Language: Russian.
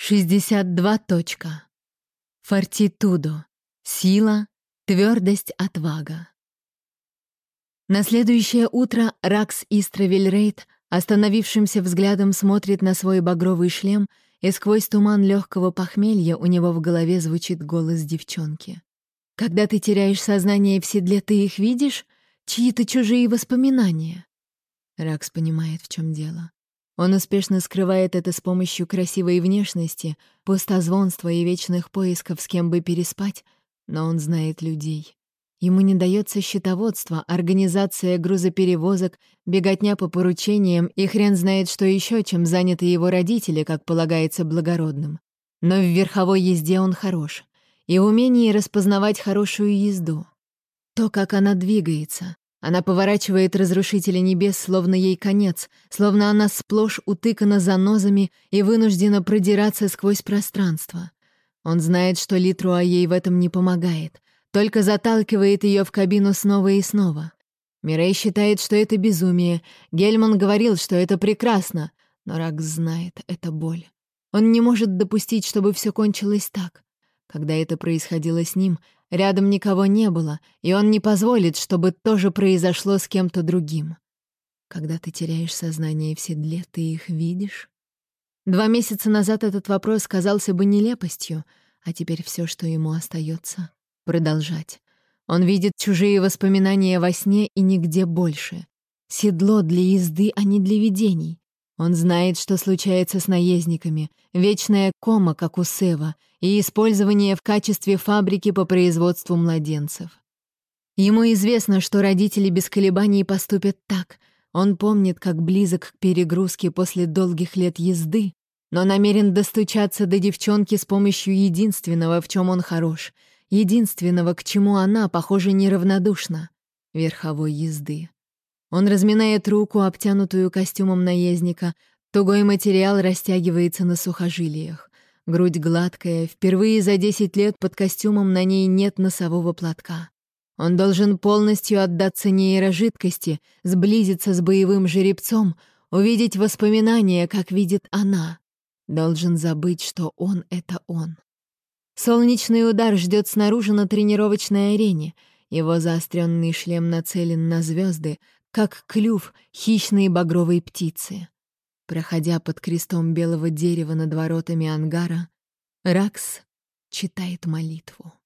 62. Точка. Фортитудо. Сила, твердость, отвага. На следующее утро Ракс Истравельрейд остановившимся взглядом смотрит на свой багровый шлем, и сквозь туман легкого похмелья у него в голове звучит голос девчонки. «Когда ты теряешь сознание в седле, ты их видишь? Чьи-то чужие воспоминания?» Ракс понимает, в чем дело. Он успешно скрывает это с помощью красивой внешности, пустозвонства и вечных поисков, с кем бы переспать, но он знает людей. Ему не дается счетоводство, организация грузоперевозок, беготня по поручениям и хрен знает что еще, чем заняты его родители, как полагается благородным. Но в верховой езде он хорош. И в умении распознавать хорошую езду. То, как она двигается, она поворачивает разрушителя небес, словно ей конец, словно она сплошь утыкана занозами и вынуждена продираться сквозь пространство. Он знает, что Литруа ей в этом не помогает, только заталкивает ее в кабину снова и снова. Мирей считает, что это безумие, Гельман говорил, что это прекрасно, но Ракс знает, это боль. Он не может допустить, чтобы все кончилось так. Когда это происходило с ним, Рядом никого не было, и он не позволит, чтобы то же произошло с кем-то другим. Когда ты теряешь сознание в седле, ты их видишь? Два месяца назад этот вопрос казался бы нелепостью, а теперь все, что ему остается, продолжать. Он видит чужие воспоминания во сне и нигде больше. Седло для езды, а не для видений. Он знает, что случается с наездниками, вечная кома, как у Сева, и использование в качестве фабрики по производству младенцев. Ему известно, что родители без колебаний поступят так. Он помнит, как близок к перегрузке после долгих лет езды, но намерен достучаться до девчонки с помощью единственного, в чем он хорош, единственного, к чему она, похоже, неравнодушна — верховой езды. Он разминает руку, обтянутую костюмом наездника. Тугой материал растягивается на сухожилиях. Грудь гладкая, впервые за десять лет под костюмом на ней нет носового платка. Он должен полностью отдаться нейрожидкости, сблизиться с боевым жеребцом, увидеть воспоминания, как видит она. Должен забыть, что он — это он. Солнечный удар ждет снаружи на тренировочной арене. Его заостренный шлем нацелен на звезды, как клюв хищной багровой птицы. Проходя под крестом белого дерева над воротами ангара, Ракс читает молитву.